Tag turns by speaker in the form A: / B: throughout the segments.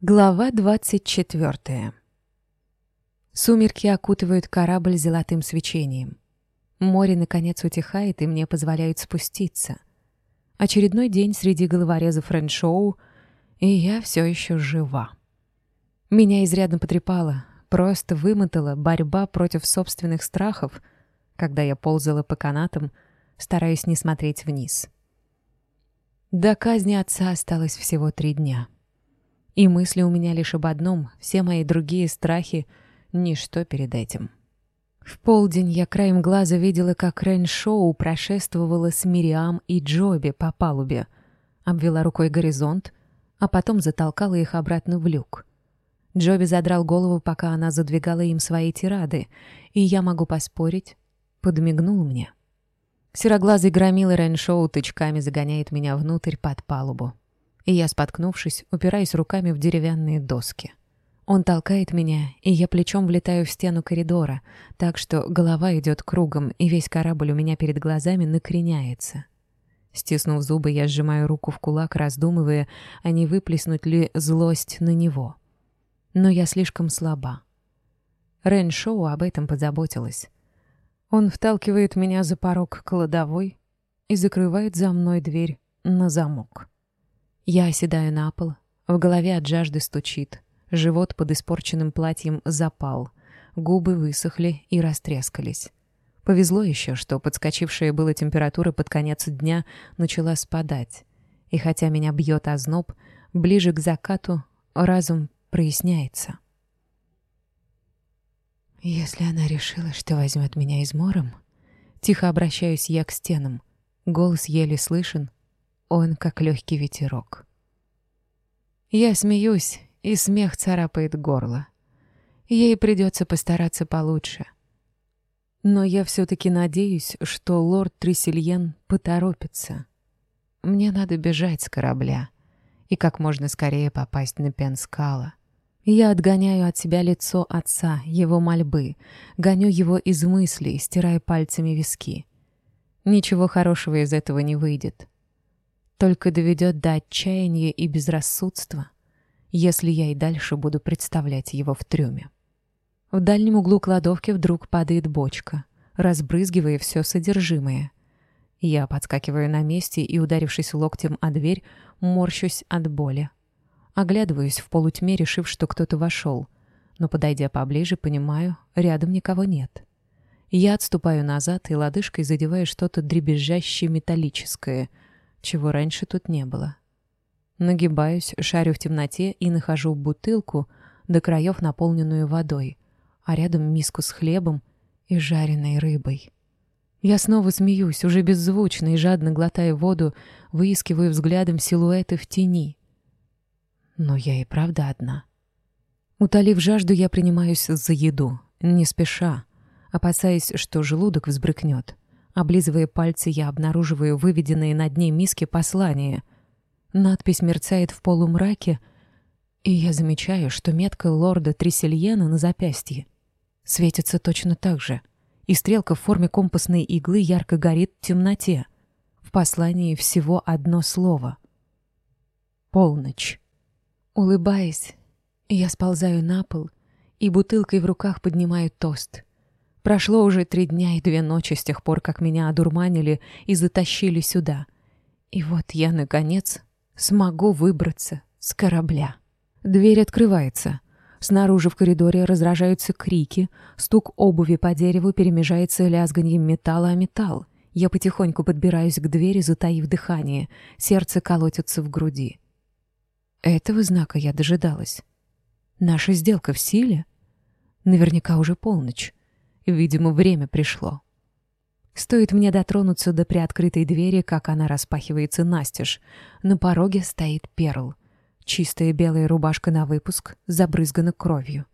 A: Глава 24. Сумерки окутывают корабль золотым свечением. Море, наконец, утихает, и мне позволяют спуститься. Очередной день среди головорезов Реншоу, и я все еще жива. Меня изрядно потрепало, просто вымотала борьба против собственных страхов, когда я ползала по канатам, стараясь не смотреть вниз. До казни отца осталось всего три дня — и мысли у меня лишь об одном, все мои другие страхи — ничто перед этим. В полдень я краем глаза видела, как Рэншоу прошествовала с Мириам и Джоби по палубе, обвела рукой горизонт, а потом затолкала их обратно в люк. Джоби задрал голову, пока она задвигала им свои тирады, и я могу поспорить, подмигнул мне. Сероглазый громила Рэншоу Шоу тычками загоняет меня внутрь под палубу. И Я, споткнувшись, упираюсь руками в деревянные доски. Он толкает меня, и я плечом влетаю в стену коридора, так что голова идет кругом, и весь корабль у меня перед глазами накреняется. Стиснув зубы, я сжимаю руку в кулак, раздумывая, а не выплеснуть ли злость на него. Но я слишком слаба. Рен Шоу об этом позаботилась. Он вталкивает меня за порог кладовой и закрывает за мной дверь на замок. Я оседаю на пол, в голове от жажды стучит, живот под испорченным платьем запал, губы высохли и растрескались. Повезло еще, что подскочившая была температура под конец дня начала спадать, и хотя меня бьет озноб, ближе к закату разум проясняется. «Если она решила, что возьмет меня измором...» Тихо обращаюсь я к стенам. Голос еле слышен, он как легкий ветерок. Я смеюсь, и смех царапает горло. Ей придется постараться получше. Но я все-таки надеюсь, что лорд Тресельен поторопится. Мне надо бежать с корабля и как можно скорее попасть на Пенскала. Я отгоняю от себя лицо отца, его мольбы, гоню его из мыслей, стирая пальцами виски. Ничего хорошего из этого не выйдет только доведет до отчаяния и безрассудства, если я и дальше буду представлять его в трюме. В дальнем углу кладовки вдруг падает бочка, разбрызгивая все содержимое. Я подскакиваю на месте и, ударившись локтем о дверь, морщусь от боли. Оглядываюсь в полутьме, решив, что кто-то вошел, но, подойдя поближе, понимаю, рядом никого нет. Я отступаю назад и лодыжкой задеваю что-то дребезжащее металлическое — чего раньше тут не было. Нагибаюсь, шарю в темноте и нахожу бутылку, до краев наполненную водой, а рядом миску с хлебом и жареной рыбой. Я снова смеюсь, уже беззвучно и жадно глотая воду, выискиваю взглядом силуэты в тени. Но я и правда одна. Утолив жажду, я принимаюсь за еду, не спеша, опасаясь, что желудок взбрыкнет — облизывая пальцы, я обнаруживаю выведенные на дне миски послания. Надпись мерцает в полумраке, и я замечаю, что метка лорда Тресельена на запястье светится точно так же, и стрелка в форме компасной иглы ярко горит в темноте. В послании всего одно слово. «Полночь». Улыбаясь, я сползаю на пол и бутылкой в руках поднимаю тост — Прошло уже три дня и две ночи с тех пор, как меня одурманили и затащили сюда. И вот я, наконец, смогу выбраться с корабля. Дверь открывается. Снаружи в коридоре раздражаются крики, стук обуви по дереву перемежается лязганьем металла о металл. Я потихоньку подбираюсь к двери, затаив дыхание. Сердце колотится в груди. Этого знака я дожидалась. Наша сделка в силе? Наверняка уже полночь. Видимо, время пришло. Стоит мне дотронуться до приоткрытой двери, как она распахивается настежь. На пороге стоит перл. Чистая белая рубашка на выпуск, забрызгана кровью.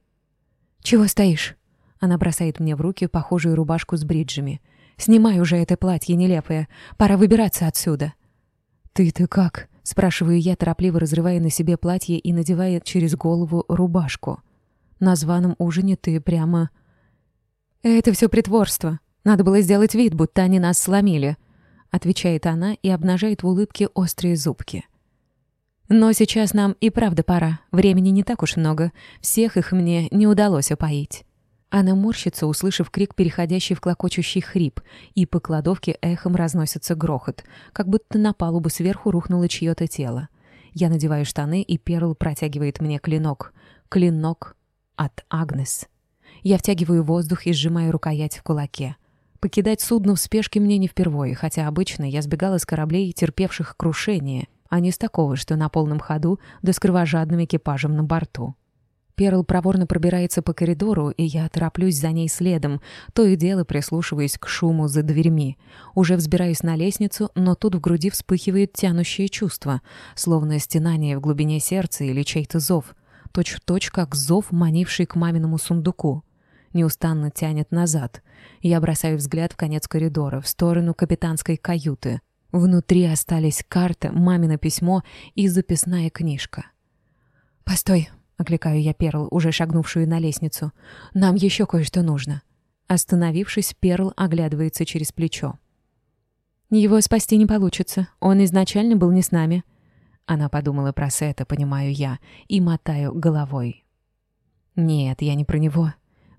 A: «Чего стоишь?» Она бросает мне в руки похожую рубашку с бриджами. «Снимай уже это платье нелепое. Пора выбираться отсюда». «Ты-то как?» — спрашиваю я, торопливо разрывая на себе платье и надевая через голову рубашку. «На званом ужине ты прямо «Это все притворство. Надо было сделать вид, будто они нас сломили», — отвечает она и обнажает в улыбке острые зубки. Но сейчас нам и правда пора. Времени не так уж много. Всех их мне не удалось опоить. Она морщится, услышав крик, переходящий в клокочущий хрип, и по кладовке эхом разносится грохот, как будто на палубу сверху рухнуло чье-то тело. Я надеваю штаны, и Перл протягивает мне клинок. Клинок от Агнес. Я втягиваю воздух и сжимаю рукоять в кулаке. Покидать судно в спешке мне не впервые, хотя обычно я сбегала с кораблей, терпевших крушение, а не с такого, что на полном ходу, да с кровожадным экипажем на борту. Перл проворно пробирается по коридору, и я тороплюсь за ней следом, то и дело прислушиваясь к шуму за дверьми. Уже взбираюсь на лестницу, но тут в груди вспыхивает тянущее чувство, словно стенание в глубине сердца или чей-то зов. Точь-в-точь, точь, как зов, манивший к маминому сундуку. Неустанно тянет назад. Я бросаю взгляд в конец коридора, в сторону капитанской каюты. Внутри остались карта, мамино письмо и записная книжка. «Постой!» — окликаю я Перл, уже шагнувшую на лестницу. «Нам еще кое-что нужно». Остановившись, Перл оглядывается через плечо. «Его спасти не получится. Он изначально был не с нами». Она подумала про Сета, понимаю я, и мотаю головой. «Нет, я не про него.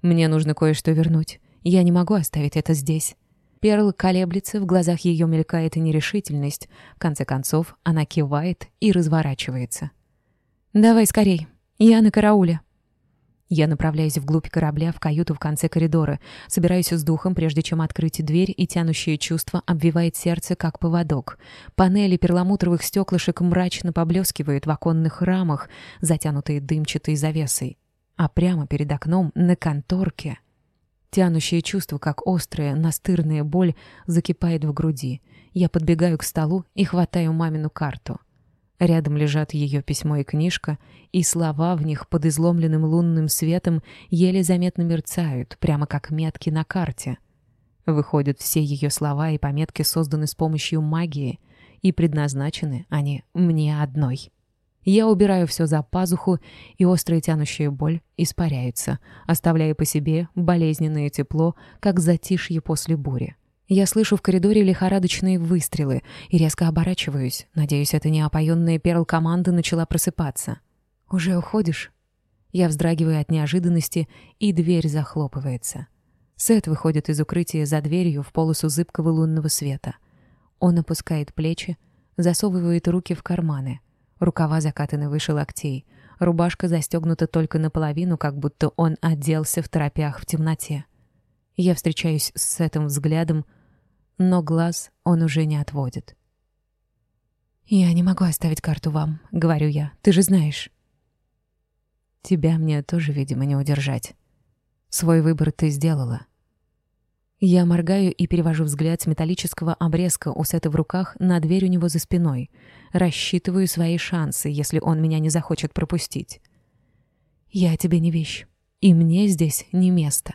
A: Мне нужно кое-что вернуть. Я не могу оставить это здесь. Перл колеблется, в глазах ее мелькает нерешительность. В конце концов, она кивает и разворачивается. «Давай скорей. Я на карауле». Я направляюсь вглубь корабля, в каюту в конце коридора. Собираюсь с духом, прежде чем открыть дверь, и тянущее чувство обвивает сердце, как поводок. Панели перламутровых стеклышек мрачно поблескивают в оконных рамах, затянутые дымчатой завесой а прямо перед окном на конторке. Тянущее чувство, как острая, настырная боль, закипает в груди. Я подбегаю к столу и хватаю мамину карту. Рядом лежат ее письмо и книжка, и слова в них под изломленным лунным светом еле заметно мерцают, прямо как метки на карте. Выходят, все ее слова и пометки созданы с помощью магии, и предназначены они мне одной. Я убираю все за пазуху, и острая тянущая боль испаряется, оставляя по себе болезненное тепло, как затишье после бури. Я слышу в коридоре лихорадочные выстрелы и резко оборачиваюсь. Надеюсь, это не опоенная перл команды начала просыпаться. «Уже уходишь?» Я вздрагиваю от неожиданности, и дверь захлопывается. Сет выходит из укрытия за дверью в полосу зыбкого лунного света. Он опускает плечи, засовывает руки в карманы. Рукава закатаны выше локтей. Рубашка застегнута только наполовину, как будто он оделся в торопях в темноте. Я встречаюсь с этим взглядом, но глаз он уже не отводит. «Я не могу оставить карту вам», — говорю я. «Ты же знаешь». «Тебя мне тоже, видимо, не удержать. Свой выбор ты сделала». Я моргаю и перевожу взгляд с металлического обрезка у Сета в руках на дверь у него за спиной. Рассчитываю свои шансы, если он меня не захочет пропустить. «Я тебе не вещь, и мне здесь не место».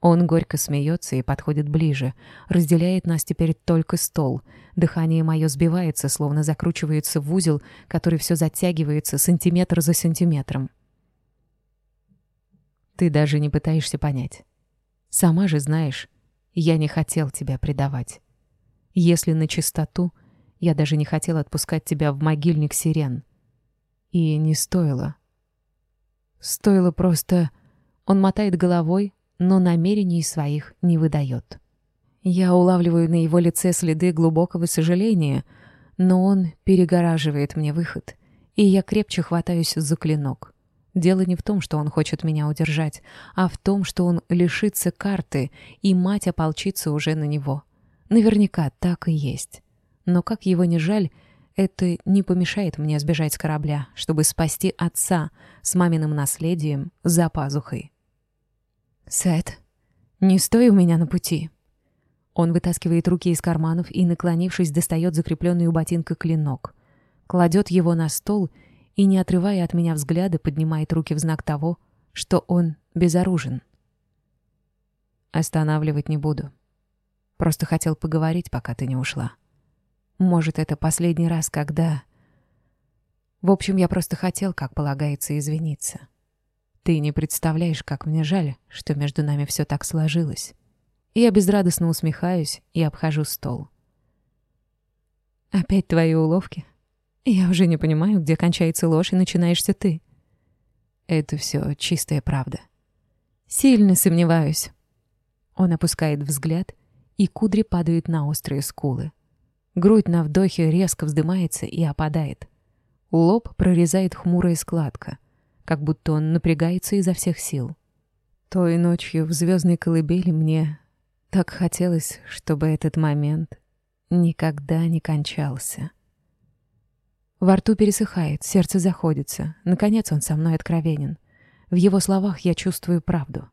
A: Он горько смеется и подходит ближе. Разделяет нас теперь только стол. Дыхание мое сбивается, словно закручивается в узел, который все затягивается сантиметр за сантиметром. Ты даже не пытаешься понять. Сама же знаешь, я не хотел тебя предавать. Если на чистоту, я даже не хотел отпускать тебя в могильник сирен. И не стоило. Стоило просто... Он мотает головой, но намерений своих не выдает. Я улавливаю на его лице следы глубокого сожаления, но он перегораживает мне выход, и я крепче хватаюсь за клинок. Дело не в том, что он хочет меня удержать, а в том, что он лишится карты, и мать ополчится уже на него. Наверняка так и есть. Но как его не жаль, это не помешает мне сбежать с корабля, чтобы спасти отца с маминым наследием за пазухой. «Сет, не стой у меня на пути!» Он вытаскивает руки из карманов и, наклонившись, достает закрепленный у ботинка клинок. Кладет его на стол и и, не отрывая от меня взгляда, поднимает руки в знак того, что он безоружен. Останавливать не буду. Просто хотел поговорить, пока ты не ушла. Может, это последний раз, когда... В общем, я просто хотел, как полагается, извиниться. Ты не представляешь, как мне жаль, что между нами все так сложилось. Я безрадостно усмехаюсь и обхожу стол. «Опять твои уловки?» Я уже не понимаю, где кончается ложь и начинаешься ты. Это все чистая правда. Сильно сомневаюсь. Он опускает взгляд, и кудри падают на острые скулы. Грудь на вдохе резко вздымается и опадает. Лоб прорезает хмурая складка, как будто он напрягается изо всех сил. Той ночью в звездной колыбели мне так хотелось, чтобы этот момент никогда не кончался. Во рту пересыхает, сердце заходится. Наконец он со мной откровенен. В его словах я чувствую правду.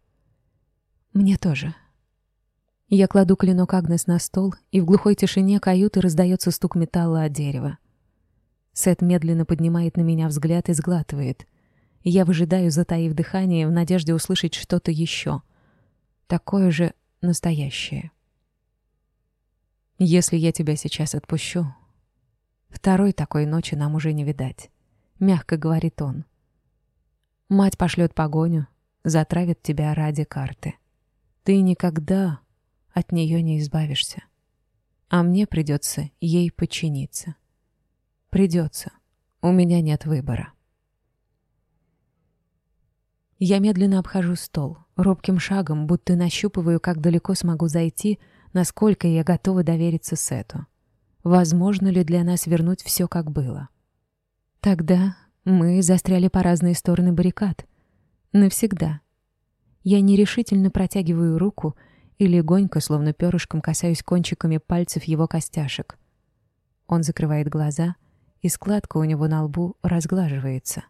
A: Мне тоже. Я кладу клинок Агнес на стол, и в глухой тишине каюты раздается стук металла о дерево. Сет медленно поднимает на меня взгляд и сглатывает. Я выжидаю, затаив дыхание, в надежде услышать что-то еще. Такое же настоящее. Если я тебя сейчас отпущу, Второй такой ночи нам уже не видать. Мягко говорит он. Мать пошлет погоню, затравит тебя ради карты. Ты никогда от нее не избавишься. А мне придется ей подчиниться. Придется. У меня нет выбора. Я медленно обхожу стол, робким шагом, будто нащупываю, как далеко смогу зайти, насколько я готова довериться Сету. возможно ли для нас вернуть все, как было. Тогда мы застряли по разные стороны баррикад. Навсегда. Я нерешительно протягиваю руку и легонько, словно перышком, касаюсь кончиками пальцев его костяшек. Он закрывает глаза, и складка у него на лбу разглаживается.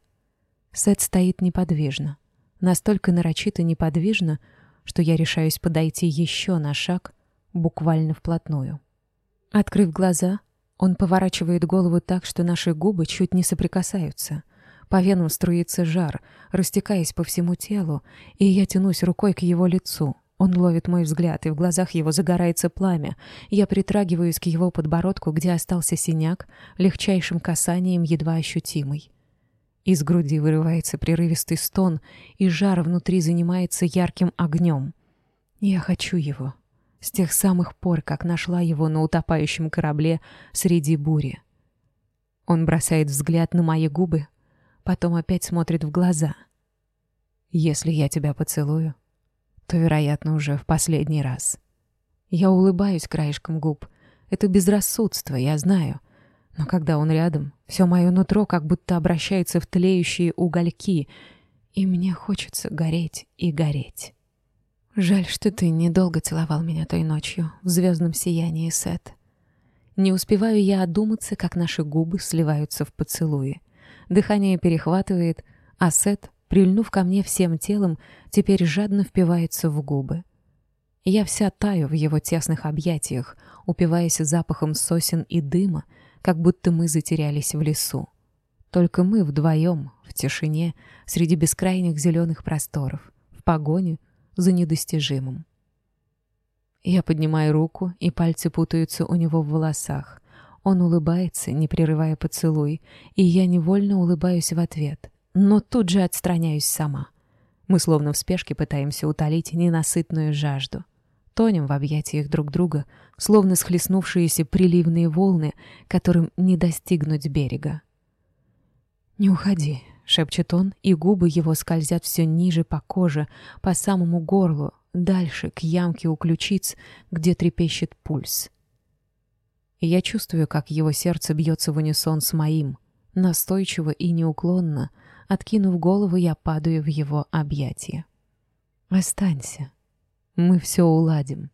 A: Сет стоит неподвижно. Настолько нарочито неподвижно, что я решаюсь подойти еще на шаг, буквально вплотную. Открыв глаза, он поворачивает голову так, что наши губы чуть не соприкасаются. По венам струится жар, растекаясь по всему телу, и я тянусь рукой к его лицу. Он ловит мой взгляд, и в глазах его загорается пламя. Я притрагиваюсь к его подбородку, где остался синяк, легчайшим касанием едва ощутимый. Из груди вырывается прерывистый стон, и жар внутри занимается ярким огнем. Я хочу его с тех самых пор, как нашла его на утопающем корабле среди бури. Он бросает взгляд на мои губы, потом опять смотрит в глаза. «Если я тебя поцелую, то, вероятно, уже в последний раз». Я улыбаюсь краешком губ. Это безрассудство, я знаю. Но когда он рядом, все мое нутро как будто обращается в тлеющие угольки, и мне хочется гореть и гореть. Жаль, что ты недолго целовал меня той ночью в звездном сиянии, Сет. Не успеваю я одуматься, как наши губы сливаются в поцелуи. Дыхание перехватывает, а Сет, прильнув ко мне всем телом, теперь жадно впивается в губы. Я вся таю в его тесных объятиях, упиваясь запахом сосен и дыма, как будто мы затерялись в лесу. Только мы вдвоем, в тишине, среди бескрайних зеленых просторов, в погоню за недостижимым. Я поднимаю руку, и пальцы путаются у него в волосах. Он улыбается, не прерывая поцелуй, и я невольно улыбаюсь в ответ, но тут же отстраняюсь сама. Мы словно в спешке пытаемся утолить ненасытную жажду. Тонем в объятиях друг друга, словно схлестнувшиеся приливные волны, которым не достигнуть берега. «Не уходи», Шепчет он, и губы его скользят все ниже по коже, по самому горлу, дальше, к ямке у ключиц, где трепещет пульс. я чувствую, как его сердце бьется в унисон с моим. Настойчиво и неуклонно, откинув голову, я падаю в его объятия. «Останься. Мы все уладим.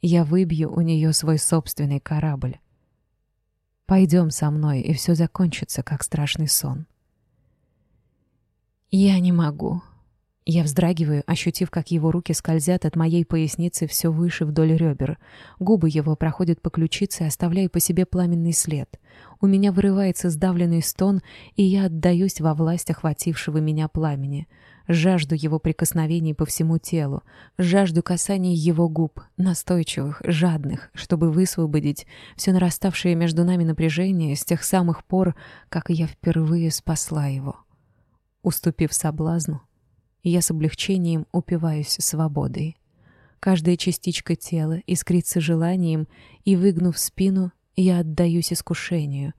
A: Я выбью у нее свой собственный корабль. Пойдем со мной, и все закончится, как страшный сон». Я не могу. Я вздрагиваю, ощутив, как его руки скользят от моей поясницы все выше вдоль ребер. Губы его проходят по ключице, оставляя по себе пламенный след. У меня вырывается сдавленный стон, и я отдаюсь во власть охватившего меня пламени. Жажду его прикосновений по всему телу, жажду касаний его губ, настойчивых, жадных, чтобы высвободить все нараставшее между нами напряжение с тех самых пор, как я впервые спасла его. уступив соблазну, я с облегчением упиваюсь свободой. Каждая частичка тела искрится желанием, и, выгнув спину, я отдаюсь искушению,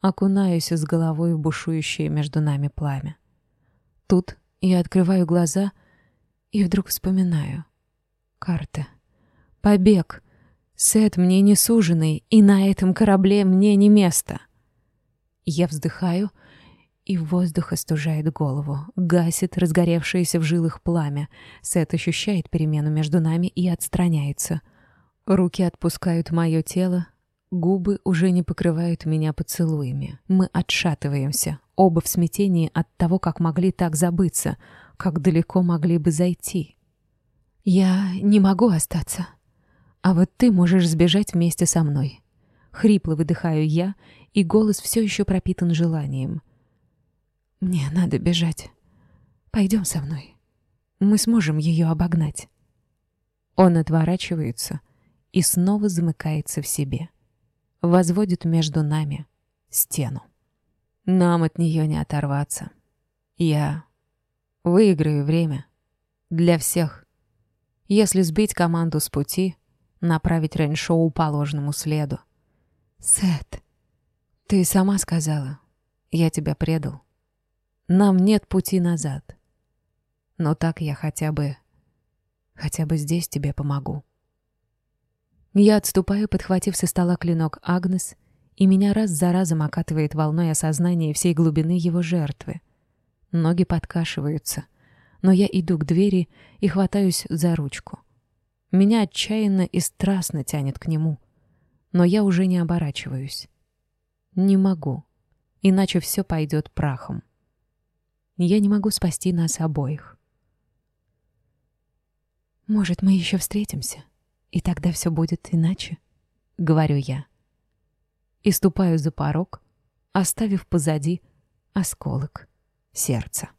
A: окунаюсь с головой в бушующее между нами пламя. Тут я открываю глаза и вдруг вспоминаю. Карта. Побег. Сет мне не суженый, и на этом корабле мне не место. Я вздыхаю — и воздух остужает голову, гасит разгоревшееся в жилах пламя. Сет ощущает перемену между нами и отстраняется. Руки отпускают мое тело, губы уже не покрывают меня поцелуями. Мы отшатываемся, оба в смятении от того, как могли так забыться, как далеко могли бы зайти. «Я не могу остаться, а вот ты можешь сбежать вместе со мной». Хрипло выдыхаю я, и голос все еще пропитан желанием — «Мне надо бежать. Пойдем со мной. Мы сможем ее обогнать». Он отворачивается и снова замыкается в себе. Возводит между нами стену. Нам от нее не оторваться. Я выиграю время. Для всех. Если сбить команду с пути, направить рейн-шоу по ложному следу. Сет, ты сама сказала, я тебя предал. Нам нет пути назад. Но так я хотя бы... Хотя бы здесь тебе помогу. Я отступаю, подхватив со стола клинок Агнес, и меня раз за разом окатывает волной осознания всей глубины его жертвы. Ноги подкашиваются но я иду к двери и хватаюсь за ручку. Меня отчаянно и страстно тянет к нему, но я уже не оборачиваюсь. Не могу, иначе все пойдет прахом. Я не могу спасти нас обоих. «Может, мы еще встретимся, и тогда все будет иначе», — говорю я. И ступаю за порог, оставив позади осколок сердца.